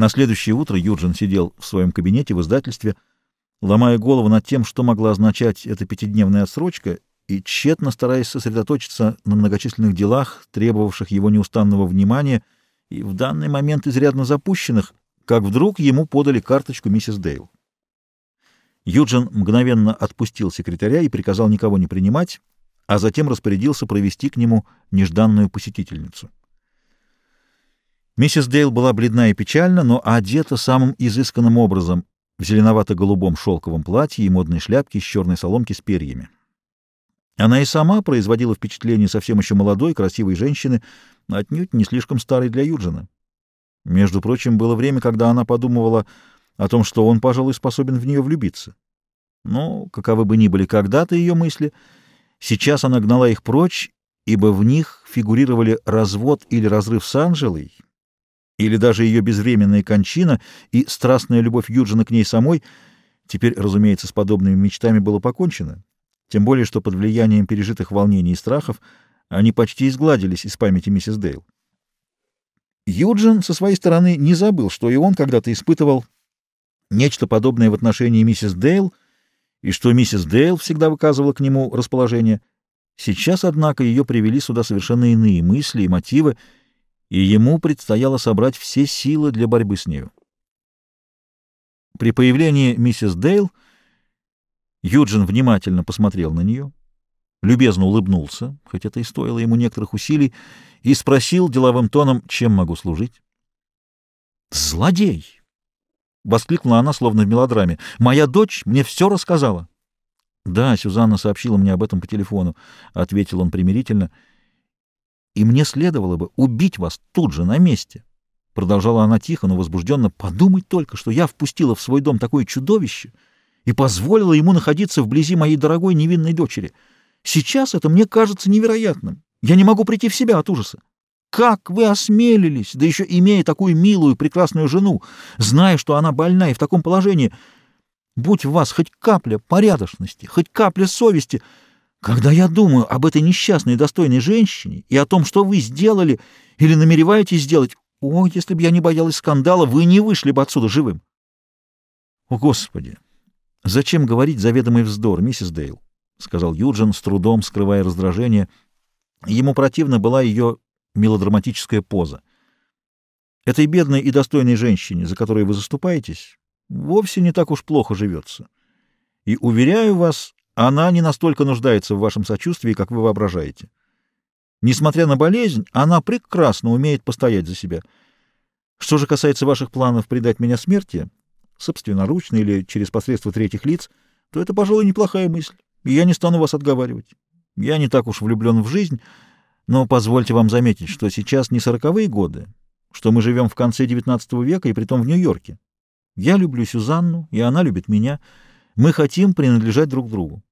На следующее утро Юджин сидел в своем кабинете в издательстве, ломая голову над тем, что могла означать эта пятидневная отсрочка, и тщетно стараясь сосредоточиться на многочисленных делах, требовавших его неустанного внимания и в данный момент изрядно запущенных, как вдруг ему подали карточку миссис Дейл. Юджин мгновенно отпустил секретаря и приказал никого не принимать, а затем распорядился провести к нему нежданную посетительницу. Миссис Дейл была бледна и печальна, но одета самым изысканным образом в зеленовато-голубом шелковом платье и модной шляпке из черной соломки с перьями. Она и сама производила впечатление совсем еще молодой, красивой женщины, отнюдь не слишком старой для Юджина. Между прочим, было время, когда она подумывала о том, что он, пожалуй, способен в нее влюбиться. Но, каковы бы ни были когда-то ее мысли, сейчас она гнала их прочь, ибо в них фигурировали развод или разрыв с Анжелой, или даже ее безвременная кончина и страстная любовь Юджина к ней самой, теперь, разумеется, с подобными мечтами было покончено, тем более, что под влиянием пережитых волнений и страхов они почти изгладились из памяти миссис Дейл. Юджин со своей стороны не забыл, что и он когда-то испытывал нечто подобное в отношении миссис Дейл, и что миссис Дейл всегда выказывала к нему расположение. Сейчас, однако, ее привели сюда совершенно иные мысли и мотивы, и ему предстояло собрать все силы для борьбы с нею. При появлении миссис Дейл Юджин внимательно посмотрел на нее, любезно улыбнулся, хоть это и стоило ему некоторых усилий, и спросил деловым тоном, чем могу служить. «Злодей!» — воскликнула она, словно в мелодраме. «Моя дочь мне все рассказала». «Да, Сюзанна сообщила мне об этом по телефону», — ответил он примирительно. «И мне следовало бы убить вас тут же, на месте». Продолжала она тихо, но возбужденно. «Подумать только, что я впустила в свой дом такое чудовище и позволила ему находиться вблизи моей дорогой невинной дочери. Сейчас это мне кажется невероятным. Я не могу прийти в себя от ужаса. Как вы осмелились, да еще имея такую милую, прекрасную жену, зная, что она больна и в таком положении? Будь в вас хоть капля порядочности, хоть капля совести. Когда я думаю об этой несчастной достойной женщине и о том, что вы сделали или намереваетесь сделать, о, если бы я не боялась скандала, вы не вышли бы отсюда живым. О, Господи! Зачем говорить заведомый вздор, миссис Дейл? — сказал Юджин, с трудом скрывая раздражение. Ему противна была ее мелодраматическая поза. Этой бедной и достойной женщине, за которой вы заступаетесь, вовсе не так уж плохо живется. И, уверяю вас, она не настолько нуждается в вашем сочувствии, как вы воображаете. Несмотря на болезнь, она прекрасно умеет постоять за себя. Что же касается ваших планов предать меня смерти, собственноручно или через посредство третьих лиц, то это, пожалуй, неплохая мысль, и я не стану вас отговаривать. Я не так уж влюблен в жизнь, но позвольте вам заметить, что сейчас не сороковые годы, что мы живем в конце XIX века и притом в Нью-Йорке. Я люблю Сюзанну, и она любит меня. Мы хотим принадлежать друг другу.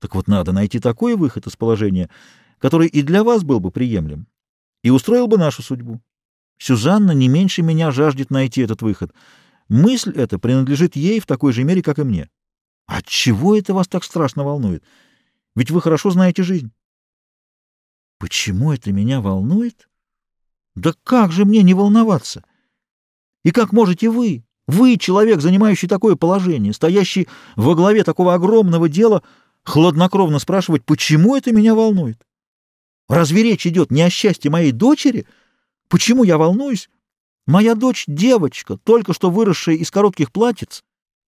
Так вот, надо найти такой выход из положения, который и для вас был бы приемлем, и устроил бы нашу судьбу. Сюзанна не меньше меня жаждет найти этот выход. Мысль эта принадлежит ей в такой же мере, как и мне. Отчего это вас так страшно волнует? Ведь вы хорошо знаете жизнь. Почему это меня волнует? Да как же мне не волноваться? И как можете вы, вы, человек, занимающий такое положение, стоящий во главе такого огромного дела, хладнокровно спрашивать, почему это меня волнует? Разве речь идет не о счастье моей дочери? Почему я волнуюсь? Моя дочь — девочка, только что выросшая из коротких платьиц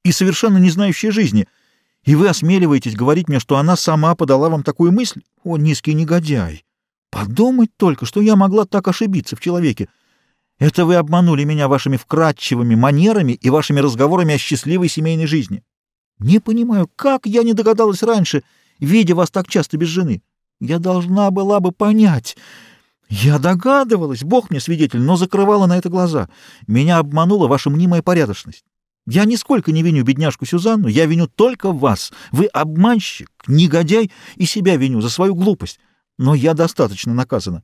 и совершенно не знающая жизни — и вы осмеливаетесь говорить мне, что она сама подала вам такую мысль? О, низкий негодяй! Подумать только, что я могла так ошибиться в человеке. Это вы обманули меня вашими вкрадчивыми манерами и вашими разговорами о счастливой семейной жизни. Не понимаю, как я не догадалась раньше, видя вас так часто без жены. Я должна была бы понять. Я догадывалась, Бог мне свидетель, но закрывала на это глаза. Меня обманула ваша мнимая порядочность. Я нисколько не виню бедняжку Сюзанну, я виню только вас. Вы обманщик, негодяй, и себя виню за свою глупость но я достаточно наказана.